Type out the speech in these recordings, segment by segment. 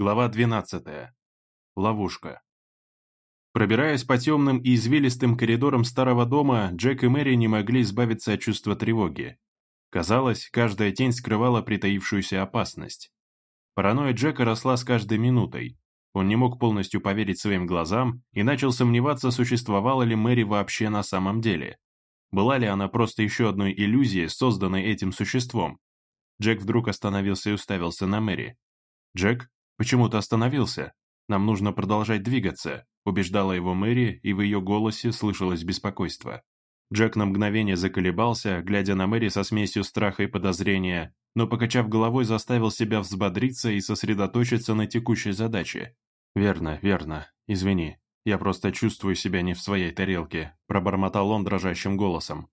Глава 12. Ловушка. Пробираясь по темным и извилистым коридорам старого дома, Джек и Мэри не могли избавиться от чувства тревоги. Казалось, каждая тень скрывала притаившуюся опасность. Паранойя Джека росла с каждой минутой. Он не мог полностью поверить своим глазам и начал сомневаться, существовала ли Мэри вообще на самом деле. Была ли она просто еще одной иллюзией, созданной этим существом? Джек вдруг остановился и уставился на Мэри. «Джек?» «Почему ты остановился? Нам нужно продолжать двигаться», убеждала его Мэри, и в ее голосе слышалось беспокойство. Джек на мгновение заколебался, глядя на Мэри со смесью страха и подозрения, но, покачав головой, заставил себя взбодриться и сосредоточиться на текущей задаче. «Верно, верно. Извини. Я просто чувствую себя не в своей тарелке», пробормотал он дрожащим голосом.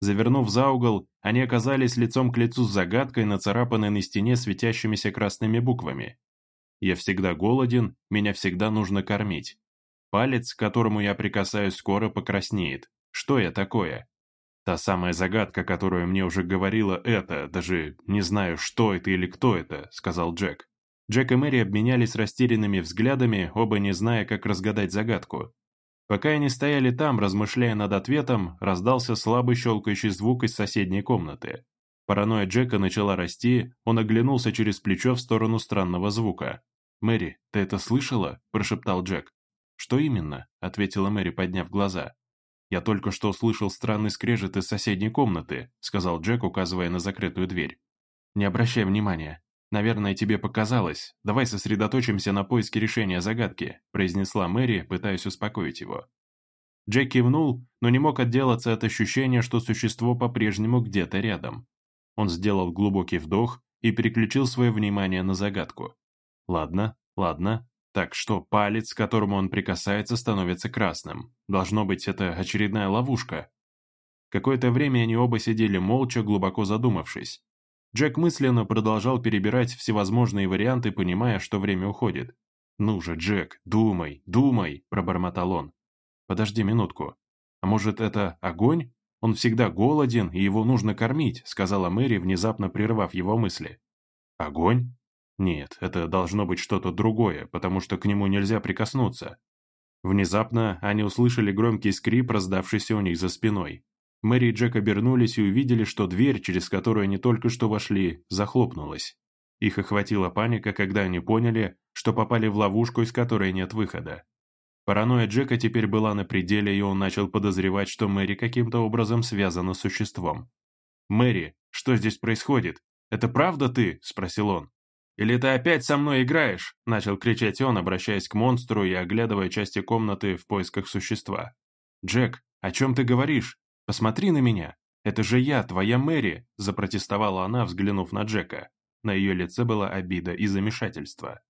Завернув за угол, они оказались лицом к лицу с загадкой, нацарапанной на стене светящимися красными буквами. Я всегда голоден, меня всегда нужно кормить. Палец, к которому я прикасаюсь, скоро покраснеет. Что я такое? Та самая загадка, которую мне уже говорила это, даже не знаю, что это или кто это, сказал Джек. Джек и Мэри обменялись растерянными взглядами, оба не зная, как разгадать загадку. Пока они стояли там, размышляя над ответом, раздался слабый щелкающий звук из соседней комнаты. Паранойя Джека начала расти, он оглянулся через плечо в сторону странного звука. «Мэри, ты это слышала?» – прошептал Джек. «Что именно?» – ответила Мэри, подняв глаза. «Я только что услышал странный скрежет из соседней комнаты», – сказал Джек, указывая на закрытую дверь. «Не обращай внимания. Наверное, тебе показалось. Давай сосредоточимся на поиске решения загадки», – произнесла Мэри, пытаясь успокоить его. Джек кивнул, но не мог отделаться от ощущения, что существо по-прежнему где-то рядом. Он сделал глубокий вдох и переключил свое внимание на загадку. Ладно, ладно. Так что палец, к которому он прикасается, становится красным. Должно быть, это очередная ловушка. Какое-то время они оба сидели молча, глубоко задумавшись. Джек мысленно продолжал перебирать всевозможные варианты, понимая, что время уходит. «Ну же, Джек, думай, думай!» – пробормотал он. «Подожди минутку. А может, это огонь? Он всегда голоден, и его нужно кормить», – сказала Мэри, внезапно прервав его мысли. «Огонь? Нет, это должно быть что-то другое, потому что к нему нельзя прикоснуться. Внезапно они услышали громкий скрип, раздавшийся у них за спиной. Мэри и Джек обернулись и увидели, что дверь, через которую они только что вошли, захлопнулась. Их охватила паника, когда они поняли, что попали в ловушку, из которой нет выхода. Паранойя Джека теперь была на пределе, и он начал подозревать, что Мэри каким-то образом связана с существом. «Мэри, что здесь происходит? Это правда ты?» – спросил он. «Или ты опять со мной играешь?» – начал кричать он, обращаясь к монстру и оглядывая части комнаты в поисках существа. «Джек, о чем ты говоришь? Посмотри на меня. Это же я, твоя Мэри!» – запротестовала она, взглянув на Джека. На ее лице была обида и замешательство.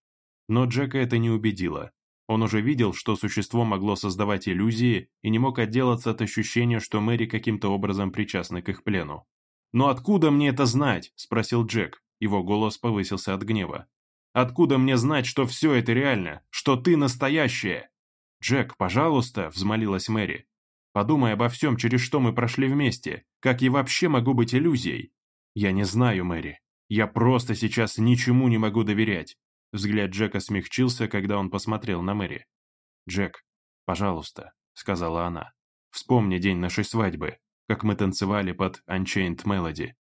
Но Джека это не убедило. Он уже видел, что существо могло создавать иллюзии и не мог отделаться от ощущения, что Мэри каким-то образом причастна к их плену. «Но откуда мне это знать?» – спросил Джек. Его голос повысился от гнева. «Откуда мне знать, что все это реально? Что ты настоящая?» «Джек, пожалуйста», — взмолилась Мэри. «Подумай обо всем, через что мы прошли вместе. Как я вообще могу быть иллюзией?» «Я не знаю, Мэри. Я просто сейчас ничему не могу доверять». Взгляд Джека смягчился, когда он посмотрел на Мэри. «Джек, пожалуйста», — сказала она. «Вспомни день нашей свадьбы, как мы танцевали под Unchained Melody.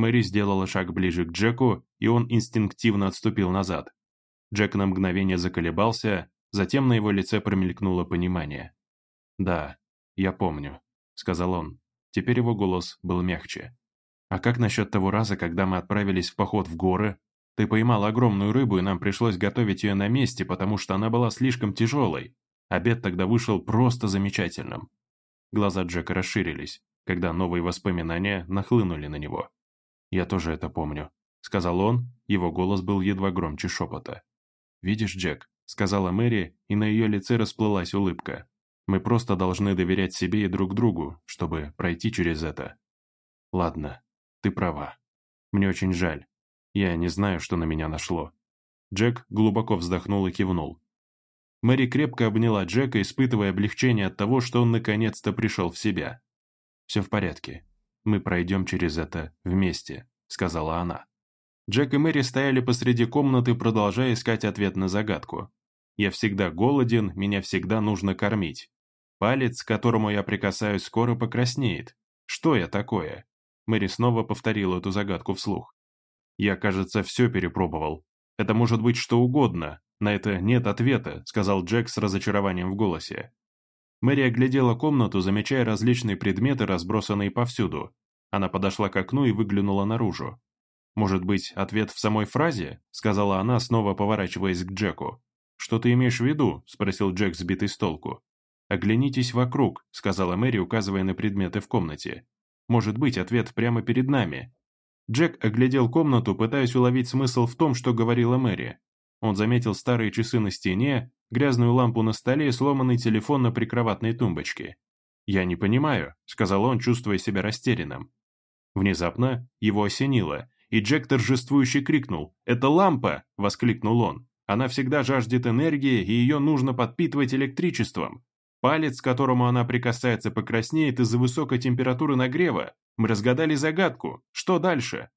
Мэри сделала шаг ближе к Джеку, и он инстинктивно отступил назад. Джек на мгновение заколебался, затем на его лице промелькнуло понимание. «Да, я помню», — сказал он. Теперь его голос был мягче. «А как насчет того раза, когда мы отправились в поход в горы? Ты поймал огромную рыбу, и нам пришлось готовить ее на месте, потому что она была слишком тяжелой. Обед тогда вышел просто замечательным». Глаза Джека расширились, когда новые воспоминания нахлынули на него. «Я тоже это помню», — сказал он, его голос был едва громче шепота. «Видишь, Джек», — сказала Мэри, и на ее лице расплылась улыбка. «Мы просто должны доверять себе и друг другу, чтобы пройти через это». «Ладно, ты права. Мне очень жаль. Я не знаю, что на меня нашло». Джек глубоко вздохнул и кивнул. Мэри крепко обняла Джека, испытывая облегчение от того, что он наконец-то пришел в себя. «Все в порядке. Мы пройдем через это вместе», — сказала она. Джек и Мэри стояли посреди комнаты, продолжая искать ответ на загадку. «Я всегда голоден, меня всегда нужно кормить. Палец, к которому я прикасаюсь, скоро покраснеет. Что я такое?» Мэри снова повторила эту загадку вслух. «Я, кажется, все перепробовал. Это может быть что угодно. На это нет ответа», сказал Джек с разочарованием в голосе. Мэри оглядела комнату, замечая различные предметы, разбросанные повсюду. Она подошла к окну и выглянула наружу. «Может быть, ответ в самой фразе?» — сказала она, снова поворачиваясь к Джеку. «Что ты имеешь в виду?» — спросил Джек, сбитый с толку. «Оглянитесь вокруг», — сказала Мэри, указывая на предметы в комнате. «Может быть, ответ прямо перед нами». Джек оглядел комнату, пытаясь уловить смысл в том, что говорила Мэри. Он заметил старые часы на стене, грязную лампу на столе и сломанный телефон на прикроватной тумбочке. «Я не понимаю», — сказал он, чувствуя себя растерянным. Внезапно его осенило, и Джек торжествующе крикнул «Это лампа!» — воскликнул он. «Она всегда жаждет энергии, и ее нужно подпитывать электричеством. Палец, к которому она прикасается, покраснеет из-за высокой температуры нагрева. Мы разгадали загадку. Что дальше?»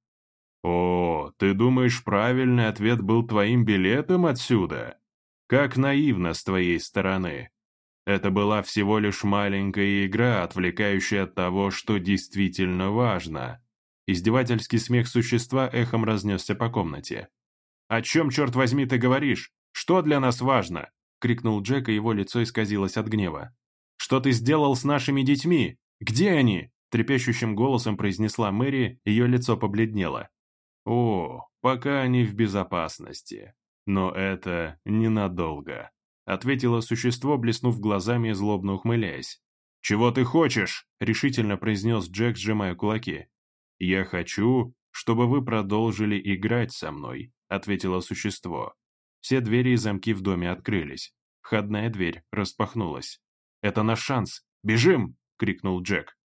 «О, ты думаешь, правильный ответ был твоим билетом отсюда? Как наивно с твоей стороны. Это была всего лишь маленькая игра, отвлекающая от того, что действительно важно». Издевательский смех существа эхом разнесся по комнате. «О чем, черт возьми, ты говоришь? Что для нас важно?» — крикнул Джек, и его лицо исказилось от гнева. «Что ты сделал с нашими детьми? Где они?» — трепещущим голосом произнесла Мэри, ее лицо побледнело. «О, пока они в безопасности. Но это ненадолго», — ответило существо, блеснув глазами и злобно ухмыляясь. «Чего ты хочешь?» — решительно произнес Джек, сжимая кулаки. «Я хочу, чтобы вы продолжили играть со мной», — ответило существо. Все двери и замки в доме открылись. Входная дверь распахнулась. «Это наш шанс! Бежим!» — крикнул Джек.